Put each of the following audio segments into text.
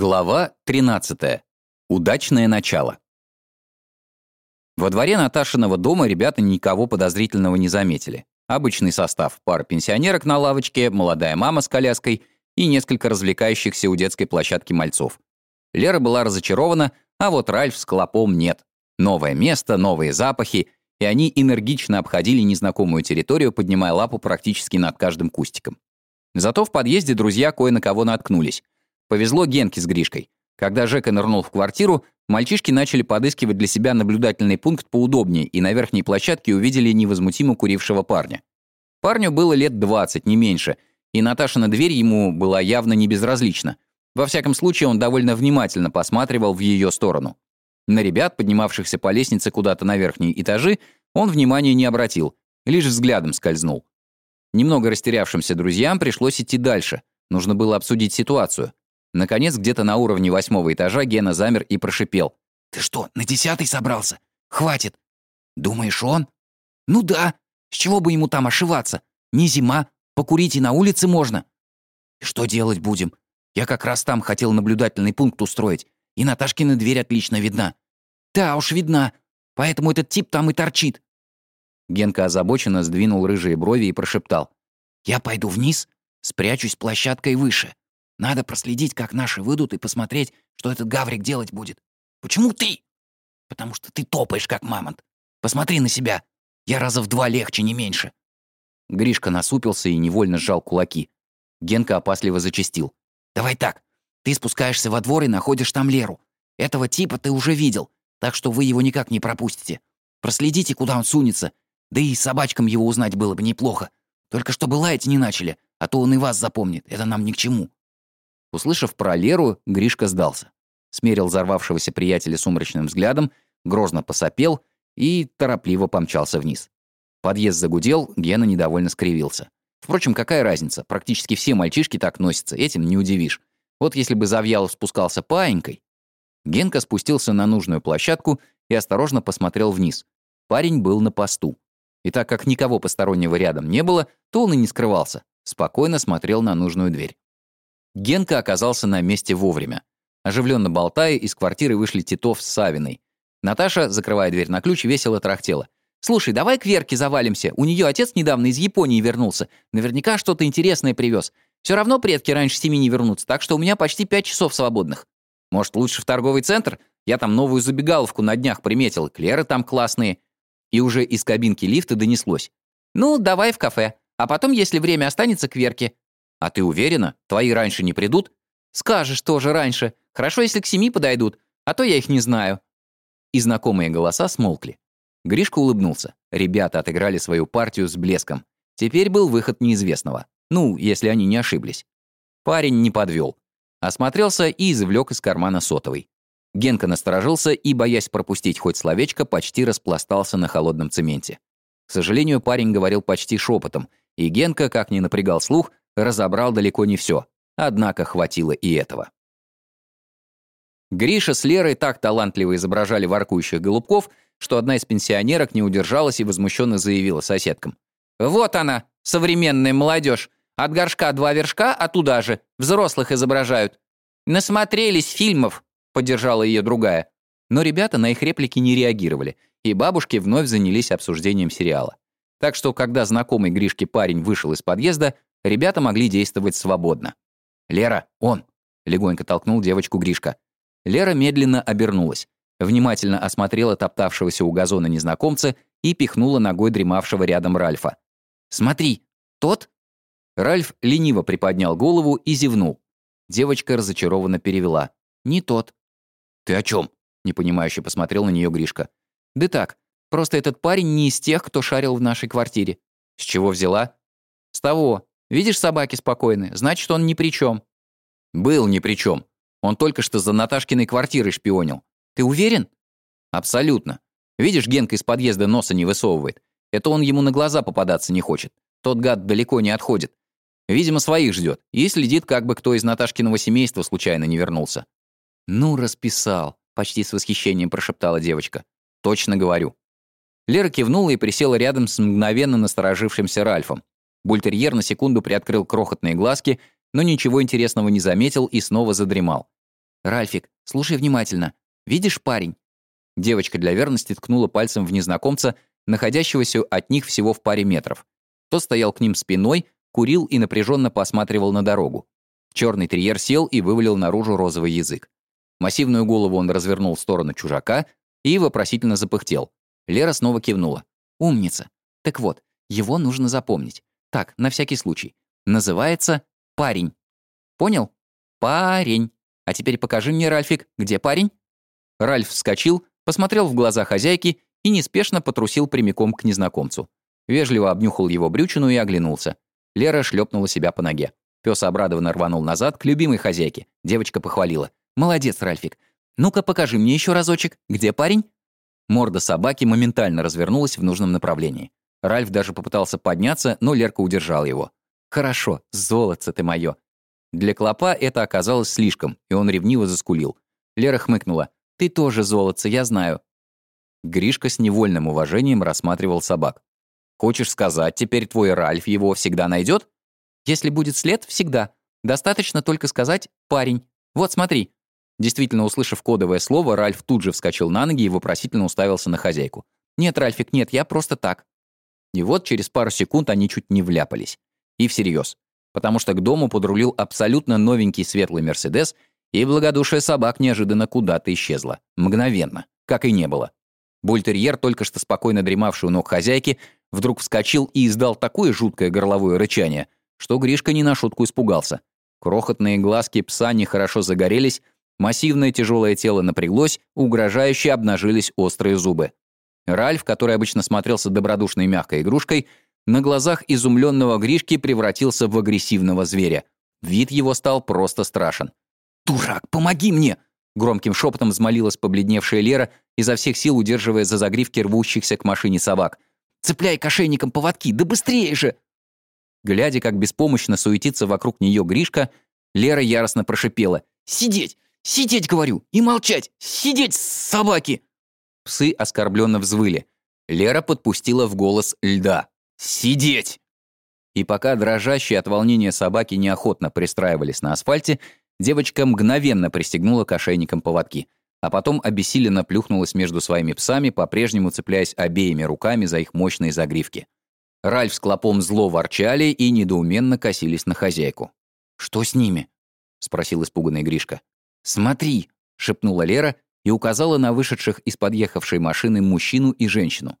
Глава 13. Удачное начало. Во дворе Наташиного дома ребята никого подозрительного не заметили. Обычный состав, пара пенсионерок на лавочке, молодая мама с коляской и несколько развлекающихся у детской площадки мальцов. Лера была разочарована, а вот Ральф с Клопом нет. Новое место, новые запахи, и они энергично обходили незнакомую территорию, поднимая лапу практически над каждым кустиком. Зато в подъезде друзья кое на кого наткнулись — Повезло Генке с Гришкой. Когда Жека нырнул в квартиру, мальчишки начали подыскивать для себя наблюдательный пункт поудобнее и на верхней площадке увидели невозмутимо курившего парня. Парню было лет 20, не меньше, и Наташина дверь ему была явно не безразлична. Во всяком случае, он довольно внимательно посматривал в ее сторону. На ребят, поднимавшихся по лестнице куда-то на верхние этажи, он внимания не обратил, лишь взглядом скользнул. Немного растерявшимся друзьям пришлось идти дальше. Нужно было обсудить ситуацию. Наконец, где-то на уровне восьмого этажа Гена замер и прошипел. «Ты что, на десятый собрался? Хватит!» «Думаешь, он?» «Ну да. С чего бы ему там ошиваться? Не зима. Покурить и на улице можно». «Что делать будем? Я как раз там хотел наблюдательный пункт устроить, и Наташкина дверь отлично видна». «Да уж, видна. Поэтому этот тип там и торчит». Генка озабоченно сдвинул рыжие брови и прошептал. «Я пойду вниз, спрячусь площадкой выше. Надо проследить, как наши выйдут, и посмотреть, что этот гаврик делать будет. Почему ты? Потому что ты топаешь, как мамонт. Посмотри на себя. Я раза в два легче, не меньше. Гришка насупился и невольно сжал кулаки. Генка опасливо зачастил. «Давай так. Ты спускаешься во двор и находишь там Леру. Этого типа ты уже видел, так что вы его никак не пропустите. Проследите, куда он сунется. Да и собачкам его узнать было бы неплохо. Только чтобы лаять не начали, а то он и вас запомнит. Это нам ни к чему». Услышав про Леру, Гришка сдался. Смерил взорвавшегося приятеля сумрачным взглядом, грозно посопел и торопливо помчался вниз. Подъезд загудел, Гена недовольно скривился. Впрочем, какая разница? Практически все мальчишки так носятся, этим не удивишь. Вот если бы Завьялов спускался паенькой... Генка спустился на нужную площадку и осторожно посмотрел вниз. Парень был на посту. И так как никого постороннего рядом не было, то он и не скрывался. Спокойно смотрел на нужную дверь. Генка оказался на месте вовремя. Оживленно болтая, из квартиры вышли Титов с Савиной. Наташа, закрывая дверь на ключ, весело трахтела. «Слушай, давай к Верке завалимся. У нее отец недавно из Японии вернулся. Наверняка что-то интересное привез. Все равно предки раньше семи не вернутся, так что у меня почти пять часов свободных. Может, лучше в торговый центр? Я там новую забегаловку на днях приметил, клеры там классные». И уже из кабинки лифта донеслось. «Ну, давай в кафе. А потом, если время останется, к Верке. «А ты уверена? Твои раньше не придут?» «Скажешь тоже раньше. Хорошо, если к семи подойдут, а то я их не знаю». И знакомые голоса смолкли. Гришка улыбнулся. Ребята отыграли свою партию с блеском. Теперь был выход неизвестного. Ну, если они не ошиблись. Парень не подвел. Осмотрелся и извлек из кармана сотовый. Генка насторожился и, боясь пропустить хоть словечко, почти распластался на холодном цементе. К сожалению, парень говорил почти шепотом, и Генка, как ни напрягал слух, разобрал далеко не все, однако хватило и этого. Гриша с Лерой так талантливо изображали воркующих голубков, что одна из пенсионерок не удержалась и возмущенно заявила соседкам. «Вот она, современная молодежь. От горшка два вершка, а туда же. Взрослых изображают. Насмотрелись фильмов», — поддержала ее другая. Но ребята на их реплики не реагировали, и бабушки вновь занялись обсуждением сериала. Так что, когда знакомый Гришке парень вышел из подъезда, ребята могли действовать свободно. «Лера, он!» — легонько толкнул девочку Гришка. Лера медленно обернулась, внимательно осмотрела топтавшегося у газона незнакомца и пихнула ногой дремавшего рядом Ральфа. «Смотри, тот?» Ральф лениво приподнял голову и зевнул. Девочка разочарованно перевела. «Не тот». «Ты о чем?» — непонимающе посмотрел на нее Гришка. «Да так, просто этот парень не из тех, кто шарил в нашей квартире». «С чего взяла?» «С того. Видишь, собаки спокойны, значит, он ни при чем. Был ни при чем. Он только что за Наташкиной квартирой шпионил. Ты уверен? Абсолютно. Видишь, Генка из подъезда носа не высовывает. Это он ему на глаза попадаться не хочет. Тот гад далеко не отходит. Видимо, своих ждет. И следит, как бы кто из Наташкиного семейства случайно не вернулся. «Ну, расписал», — почти с восхищением прошептала девочка. «Точно говорю». Лера кивнула и присела рядом с мгновенно насторожившимся Ральфом. Бультерьер на секунду приоткрыл крохотные глазки, но ничего интересного не заметил и снова задремал. Ральфик, слушай внимательно. Видишь парень?» Девочка для верности ткнула пальцем в незнакомца, находящегося от них всего в паре метров. Тот стоял к ним спиной, курил и напряженно посматривал на дорогу. Черный терьер сел и вывалил наружу розовый язык. Массивную голову он развернул в сторону чужака и вопросительно запыхтел. Лера снова кивнула. «Умница. Так вот, его нужно запомнить. Так, на всякий случай. Называется «Парень». Понял? Парень. А теперь покажи мне, Ральфик, где парень?» Ральф вскочил, посмотрел в глаза хозяйки и неспешно потрусил прямиком к незнакомцу. Вежливо обнюхал его брючину и оглянулся. Лера шлепнула себя по ноге. Пес обрадованно рванул назад к любимой хозяйке. Девочка похвалила. «Молодец, Ральфик. Ну-ка, покажи мне еще разочек. Где парень?» Морда собаки моментально развернулась в нужном направлении. Ральф даже попытался подняться, но Лерка удержал его. «Хорошо, золотце ты мое». Для клопа это оказалось слишком, и он ревниво заскулил. Лера хмыкнула. «Ты тоже золотце, я знаю». Гришка с невольным уважением рассматривал собак. Хочешь сказать, теперь твой Ральф его всегда найдет? Если будет след, всегда. Достаточно только сказать «парень». Вот, смотри». Действительно, услышав кодовое слово, Ральф тут же вскочил на ноги и вопросительно уставился на хозяйку. «Нет, Ральфик, нет, я просто так». И вот через пару секунд они чуть не вляпались. И всерьез. Потому что к дому подрулил абсолютно новенький светлый «Мерседес», и благодушие собак неожиданно куда-то исчезло. Мгновенно. Как и не было. Бультерьер, только что спокойно дремавший у ног хозяйки, вдруг вскочил и издал такое жуткое горловое рычание, что Гришка не на шутку испугался. Крохотные глазки пса нехорошо загорелись, массивное тяжелое тело напряглось, угрожающе обнажились острые зубы. Ральф, который обычно смотрелся добродушной мягкой игрушкой, на глазах изумленного Гришки превратился в агрессивного зверя. Вид его стал просто страшен. «Дурак, помоги мне!» Громким шепотом взмолилась побледневшая Лера, изо всех сил удерживая за загривки рвущихся к машине собак. Цепляй к ошейникам поводки, да быстрее же!» Глядя, как беспомощно суетится вокруг нее Гришка, Лера яростно прошипела. «Сидеть! Сидеть, говорю! И молчать! Сидеть, собаки!» Псы оскорбленно взвыли. Лера подпустила в голос льда. «Сидеть!» И пока дрожащие от волнения собаки неохотно пристраивались на асфальте, девочка мгновенно пристегнула к ошейникам поводки а потом обессиленно плюхнулась между своими псами, по-прежнему цепляясь обеими руками за их мощные загривки. Ральф с Клопом зло ворчали и недоуменно косились на хозяйку. «Что с ними?» — спросил испуганный Гришка. «Смотри!» — шепнула Лера и указала на вышедших из подъехавшей машины мужчину и женщину.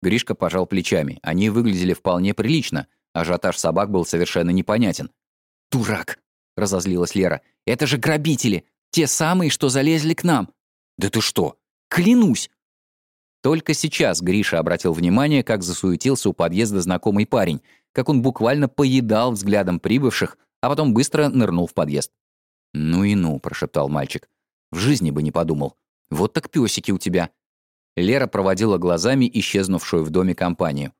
Гришка пожал плечами. Они выглядели вполне прилично. Ажиотаж собак был совершенно непонятен. «Дурак!» — разозлилась Лера. «Это же грабители! Те самые, что залезли к нам! «Да ты что? Клянусь!» Только сейчас Гриша обратил внимание, как засуетился у подъезда знакомый парень, как он буквально поедал взглядом прибывших, а потом быстро нырнул в подъезд. «Ну и ну», — прошептал мальчик. «В жизни бы не подумал. Вот так песики у тебя». Лера проводила глазами исчезнувшую в доме компанию.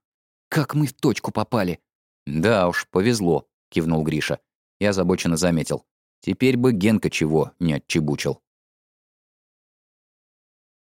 «Как мы в точку попали!» «Да уж, повезло», — кивнул Гриша. Я озабоченно заметил. «Теперь бы Генка чего не отчебучил».